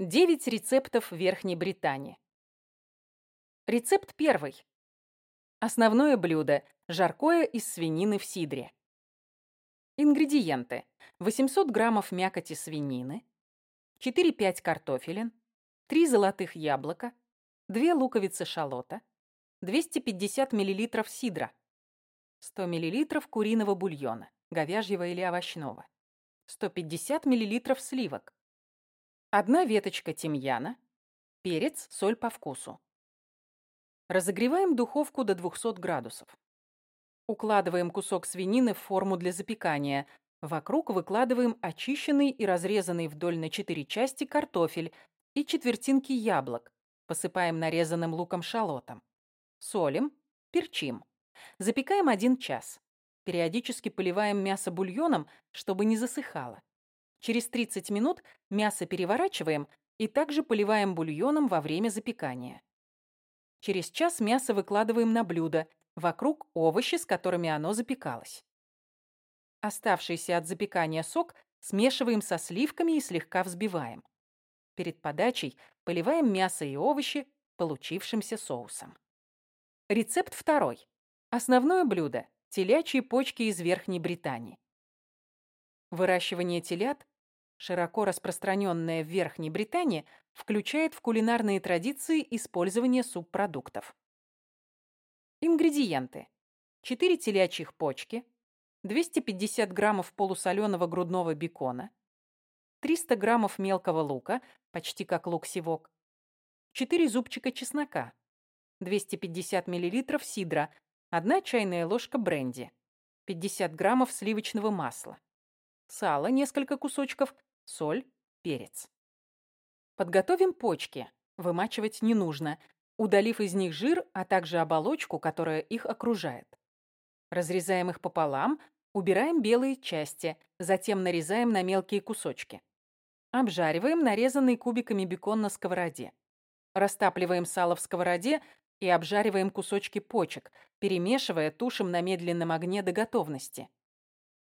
9 рецептов Верхней Британии. Рецепт первый. Основное блюдо – жаркое из свинины в сидре. Ингредиенты. 800 граммов мякоти свинины, 4-5 картофелин, 3 золотых яблока, 2 луковицы шалота, 250 мл сидра, 100 мл куриного бульона, говяжьего или овощного, 150 мл сливок, одна веточка тимьяна, перец, соль по вкусу. Разогреваем духовку до 200 градусов. Укладываем кусок свинины в форму для запекания. Вокруг выкладываем очищенный и разрезанный вдоль на 4 части картофель и четвертинки яблок. Посыпаем нарезанным луком-шалотом. Солим, перчим. Запекаем 1 час. Периодически поливаем мясо бульоном, чтобы не засыхало. Через 30 минут мясо переворачиваем и также поливаем бульоном во время запекания. Через час мясо выкладываем на блюдо, вокруг овощи, с которыми оно запекалось. Оставшийся от запекания сок смешиваем со сливками и слегка взбиваем. Перед подачей поливаем мясо и овощи получившимся соусом. Рецепт второй. Основное блюдо – телячьи почки из Верхней Британии. Выращивание телят широко распространенная в Верхней Британии, включает в кулинарные традиции использование субпродуктов. Ингредиенты. 4 телячьих почки, 250 граммов полусоленого грудного бекона, 300 граммов мелкого лука, почти как лук-севок, 4 зубчика чеснока, 250 миллилитров сидра, 1 чайная ложка бренди, 50 граммов сливочного масла, сало, несколько кусочков, соль, перец. Подготовим почки. Вымачивать не нужно, удалив из них жир, а также оболочку, которая их окружает. Разрезаем их пополам, убираем белые части, затем нарезаем на мелкие кусочки. Обжариваем нарезанный кубиками бекон на сковороде. Растапливаем сало в сковороде и обжариваем кусочки почек, перемешивая, тушим на медленном огне до готовности.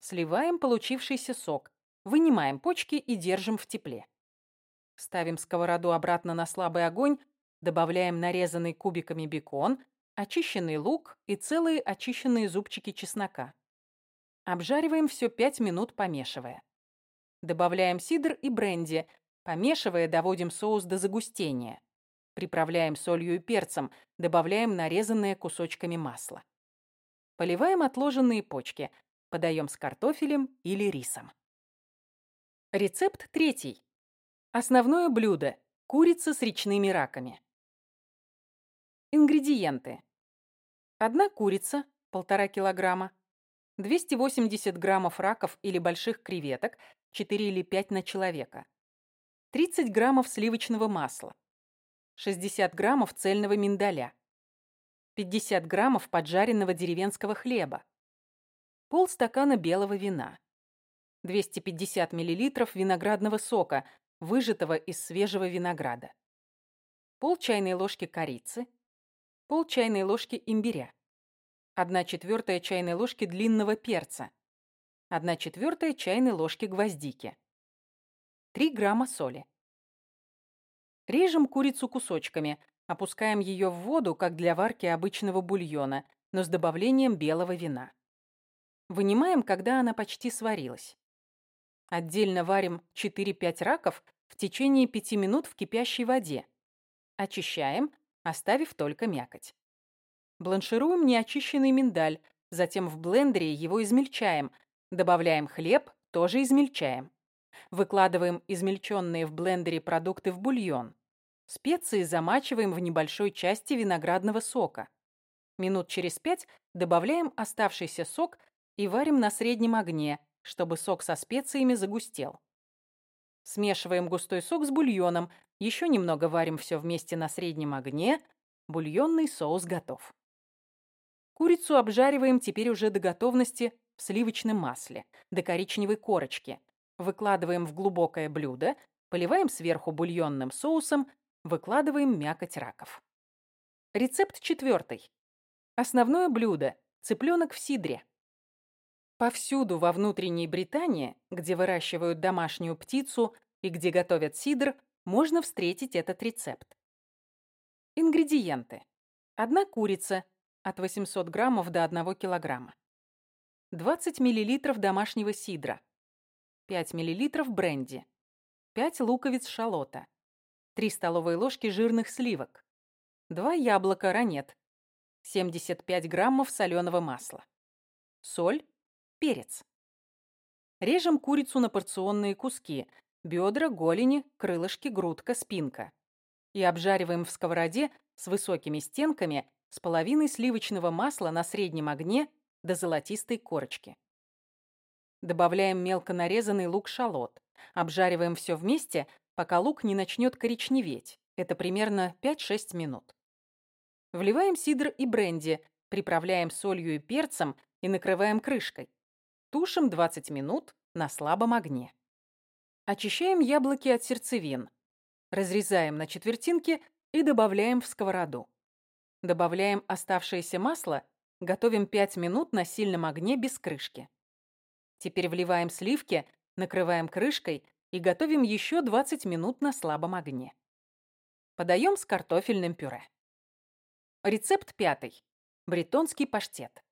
Сливаем получившийся сок, вынимаем почки и держим в тепле. Ставим сковороду обратно на слабый огонь, добавляем нарезанный кубиками бекон, очищенный лук и целые очищенные зубчики чеснока. Обжариваем все 5 минут, помешивая. Добавляем сидр и бренди, помешивая, доводим соус до загустения. Приправляем солью и перцем, добавляем нарезанные кусочками масла. Поливаем отложенные почки, Подаем с картофелем или рисом. Рецепт третий. Основное блюдо – курица с речными раками. Ингредиенты. Одна курица, полтора килограмма, 280 граммов раков или больших креветок, 4 или 5 на человека, 30 граммов сливочного масла, 60 граммов цельного миндаля, 50 граммов поджаренного деревенского хлеба, полстакана белого вина, 250 мл виноградного сока, выжатого из свежего винограда, пол чайной ложки корицы, пол чайной ложки имбиря, 1 четвертая чайной ложки длинного перца, 1 четвертая чайной ложки гвоздики, 3 грамма соли. Режем курицу кусочками, опускаем ее в воду, как для варки обычного бульона, но с добавлением белого вина. Вынимаем, когда она почти сварилась. Отдельно варим 4-5 раков в течение 5 минут в кипящей воде. Очищаем, оставив только мякоть. Бланшируем неочищенный миндаль, затем в блендере его измельчаем, добавляем хлеб, тоже измельчаем. Выкладываем измельченные в блендере продукты в бульон. Специи замачиваем в небольшой части виноградного сока. Минут через пять добавляем оставшийся сок и варим на среднем огне, чтобы сок со специями загустел. Смешиваем густой сок с бульоном, еще немного варим все вместе на среднем огне, бульонный соус готов. Курицу обжариваем теперь уже до готовности в сливочном масле, до коричневой корочки. Выкладываем в глубокое блюдо, поливаем сверху бульонным соусом, выкладываем мякоть раков. Рецепт четвертый. Основное блюдо – цыпленок в сидре. Повсюду во внутренней Британии, где выращивают домашнюю птицу и где готовят сидр, можно встретить этот рецепт. Ингредиенты. Одна курица от 800 граммов до 1 килограмма. 20 миллилитров домашнего сидра. 5 миллилитров бренди. 5 луковиц шалота. 3 столовые ложки жирных сливок. 2 яблока ранет. 75 граммов соленого масла. Соль, перец. Режем курицу на порционные куски. Бедра, голени, крылышки, грудка, спинка. И обжариваем в сковороде с высокими стенками с половиной сливочного масла на среднем огне до золотистой корочки. Добавляем мелко нарезанный лук-шалот. Обжариваем все вместе, пока лук не начнет коричневеть. Это примерно 5-6 минут. Вливаем сидр и бренди, приправляем солью и перцем и накрываем крышкой. Тушим 20 минут на слабом огне. Очищаем яблоки от сердцевин. Разрезаем на четвертинки и добавляем в сковороду. Добавляем оставшееся масло, готовим 5 минут на сильном огне без крышки. Теперь вливаем сливки, накрываем крышкой и готовим еще 20 минут на слабом огне. Подаем с картофельным пюре. Рецепт пятый. Бретонский паштет.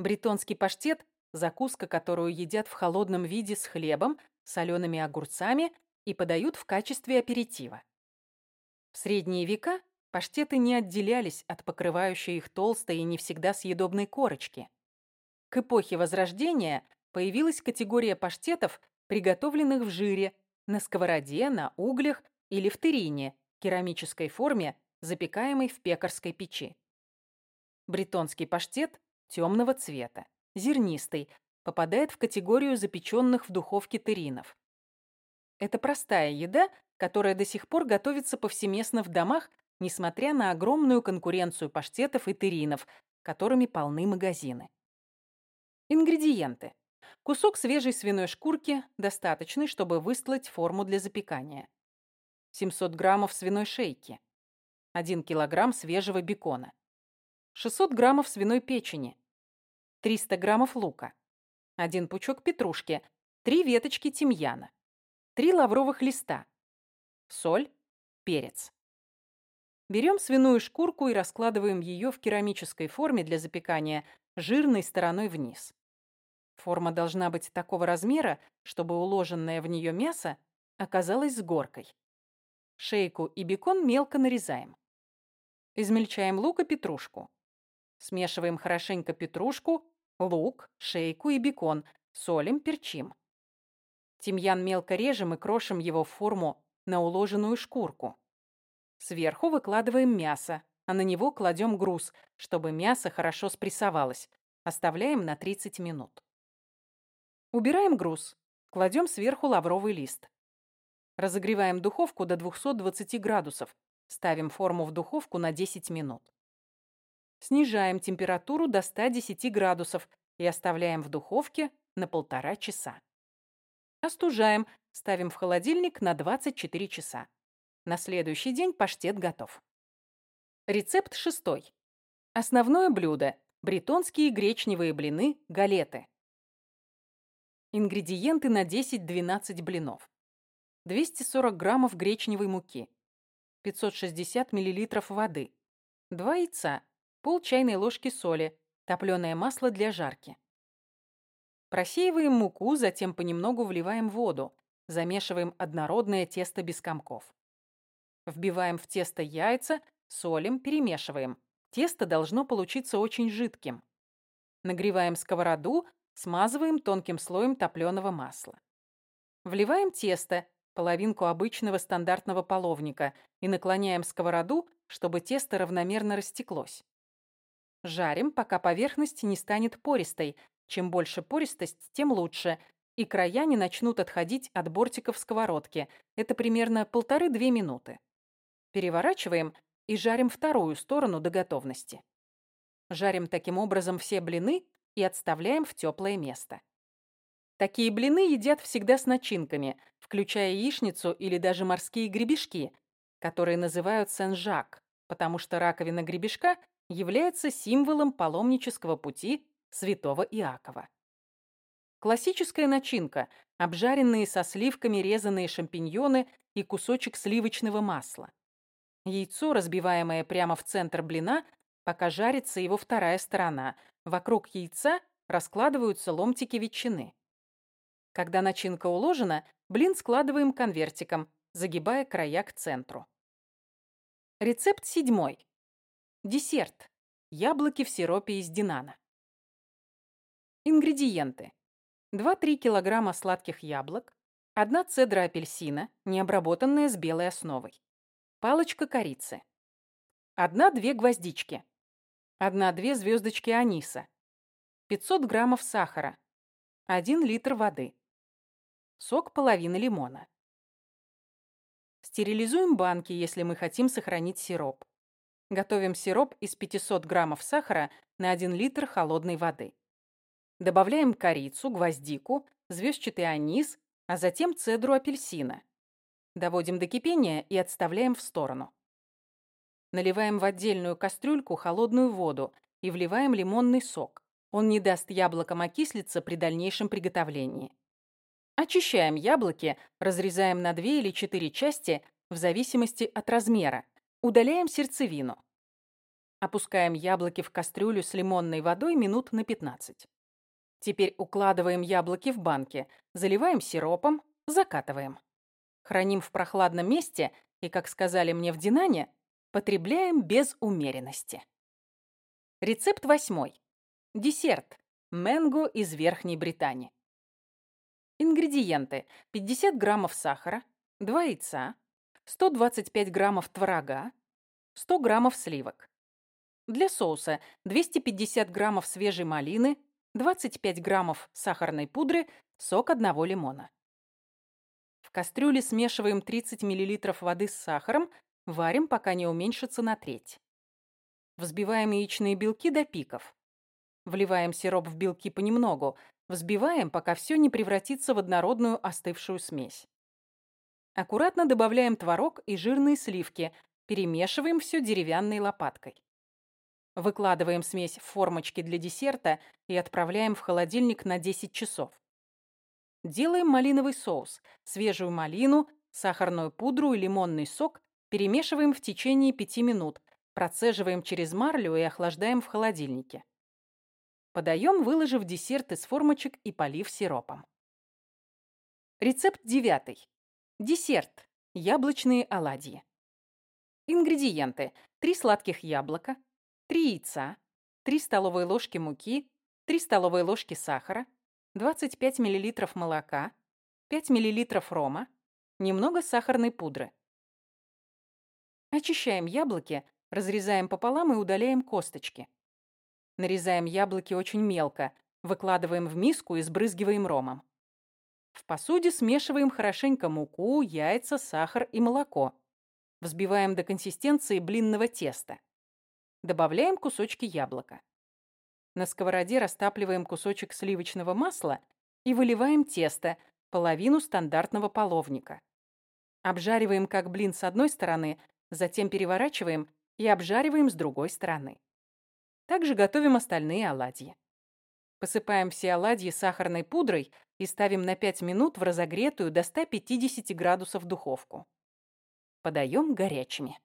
Бретонский паштет – закуска, которую едят в холодном виде с хлебом, солеными огурцами и подают в качестве аперитива. В средние века паштеты не отделялись от покрывающей их толстой и не всегда съедобной корочки. К эпохе Возрождения появилась категория паштетов, приготовленных в жире, на сковороде, на углях или в терине, керамической форме, запекаемой в пекарской печи. Бретонский паштет темного цвета, зернистый, попадает в категорию запеченных в духовке теринов. Это простая еда, которая до сих пор готовится повсеместно в домах, несмотря на огромную конкуренцию паштетов и теринов, которыми полны магазины. Ингредиенты. Кусок свежей свиной шкурки, достаточный, чтобы выстлать форму для запекания. 700 граммов свиной шейки. 1 килограмм свежего бекона. 600 граммов свиной печени, 300 граммов лука, один пучок петрушки, три веточки тимьяна, три лавровых листа, соль, перец. Берем свиную шкурку и раскладываем ее в керамической форме для запекания жирной стороной вниз. Форма должна быть такого размера, чтобы уложенное в нее мясо оказалось с горкой. Шейку и бекон мелко нарезаем. Измельчаем лук и петрушку. Смешиваем хорошенько петрушку, лук, шейку и бекон, солим, перчим. Тимьян мелко режем и крошим его в форму на уложенную шкурку. Сверху выкладываем мясо, а на него кладем груз, чтобы мясо хорошо спрессовалось. Оставляем на 30 минут. Убираем груз, кладем сверху лавровый лист. Разогреваем духовку до 220 градусов. Ставим форму в духовку на 10 минут. Снижаем температуру до 110 градусов и оставляем в духовке на полтора часа. Остужаем, ставим в холодильник на 24 часа. На следующий день паштет готов. Рецепт шестой. Основное блюдо – бретонские гречневые блины галеты. Ингредиенты на 10-12 блинов. 240 граммов гречневой муки, 560 миллилитров воды, 2 яйца, пол чайной ложки соли, топленое масло для жарки. Просеиваем муку, затем понемногу вливаем воду, замешиваем однородное тесто без комков. Вбиваем в тесто яйца, солим, перемешиваем. Тесто должно получиться очень жидким. Нагреваем сковороду, смазываем тонким слоем топленого масла. Вливаем тесто, половинку обычного стандартного половника, и наклоняем сковороду, чтобы тесто равномерно растеклось. Жарим, пока поверхность не станет пористой. Чем больше пористость, тем лучше. И края не начнут отходить от бортиков сковородки. Это примерно полторы-две минуты. Переворачиваем и жарим вторую сторону до готовности. Жарим таким образом все блины и отставляем в теплое место. Такие блины едят всегда с начинками, включая яичницу или даже морские гребешки, которые называют сен-жак, потому что раковина гребешка является символом паломнического пути святого Иакова. Классическая начинка – обжаренные со сливками резанные шампиньоны и кусочек сливочного масла. Яйцо, разбиваемое прямо в центр блина, пока жарится его вторая сторона. Вокруг яйца раскладываются ломтики ветчины. Когда начинка уложена, блин складываем конвертиком, загибая края к центру. Рецепт седьмой. Десерт. Яблоки в сиропе из динана. Ингредиенты. 2-3 кг сладких яблок, 1 цедра апельсина, необработанная с белой основой, палочка корицы, 1-2 гвоздички, 1-2 звездочки аниса, 500 граммов сахара, 1 литр воды, сок половины лимона. Стерилизуем банки, если мы хотим сохранить сироп. Готовим сироп из 500 граммов сахара на 1 литр холодной воды. Добавляем корицу, гвоздику, звездчатый анис, а затем цедру апельсина. Доводим до кипения и отставляем в сторону. Наливаем в отдельную кастрюльку холодную воду и вливаем лимонный сок. Он не даст яблокам окислиться при дальнейшем приготовлении. Очищаем яблоки, разрезаем на 2 или 4 части в зависимости от размера. Удаляем сердцевину. Опускаем яблоки в кастрюлю с лимонной водой минут на 15. Теперь укладываем яблоки в банки, заливаем сиропом, закатываем. Храним в прохладном месте и, как сказали мне в Динане, потребляем без умеренности. Рецепт восьмой. Десерт. Мэнго из Верхней Британии. Ингредиенты. 50 граммов сахара, 2 яйца, 125 граммов творога, 100 граммов сливок. Для соуса 250 граммов свежей малины, 25 граммов сахарной пудры, сок одного лимона. В кастрюле смешиваем 30 мл воды с сахаром, варим, пока не уменьшится на треть. Взбиваем яичные белки до пиков. Вливаем сироп в белки понемногу, взбиваем, пока все не превратится в однородную остывшую смесь. Аккуратно добавляем творог и жирные сливки, перемешиваем все деревянной лопаткой. Выкладываем смесь в формочки для десерта и отправляем в холодильник на 10 часов. Делаем малиновый соус. Свежую малину, сахарную пудру и лимонный сок перемешиваем в течение 5 минут, процеживаем через марлю и охлаждаем в холодильнике. Подаем, выложив десерт из формочек и полив сиропом. Рецепт девятый. Десерт. Яблочные оладьи. Ингредиенты. 3 сладких яблока, 3 яйца, 3 столовые ложки муки, 3 столовые ложки сахара, 25 мл молока, 5 мл рома, немного сахарной пудры. Очищаем яблоки, разрезаем пополам и удаляем косточки. Нарезаем яблоки очень мелко, выкладываем в миску и сбрызгиваем ромом. В посуде смешиваем хорошенько муку, яйца, сахар и молоко. Взбиваем до консистенции блинного теста. Добавляем кусочки яблока. На сковороде растапливаем кусочек сливочного масла и выливаем тесто, половину стандартного половника. Обжариваем как блин с одной стороны, затем переворачиваем и обжариваем с другой стороны. Также готовим остальные оладьи. Посыпаем все оладьи сахарной пудрой и ставим на 5 минут в разогретую до 150 градусов духовку. Подаем горячими.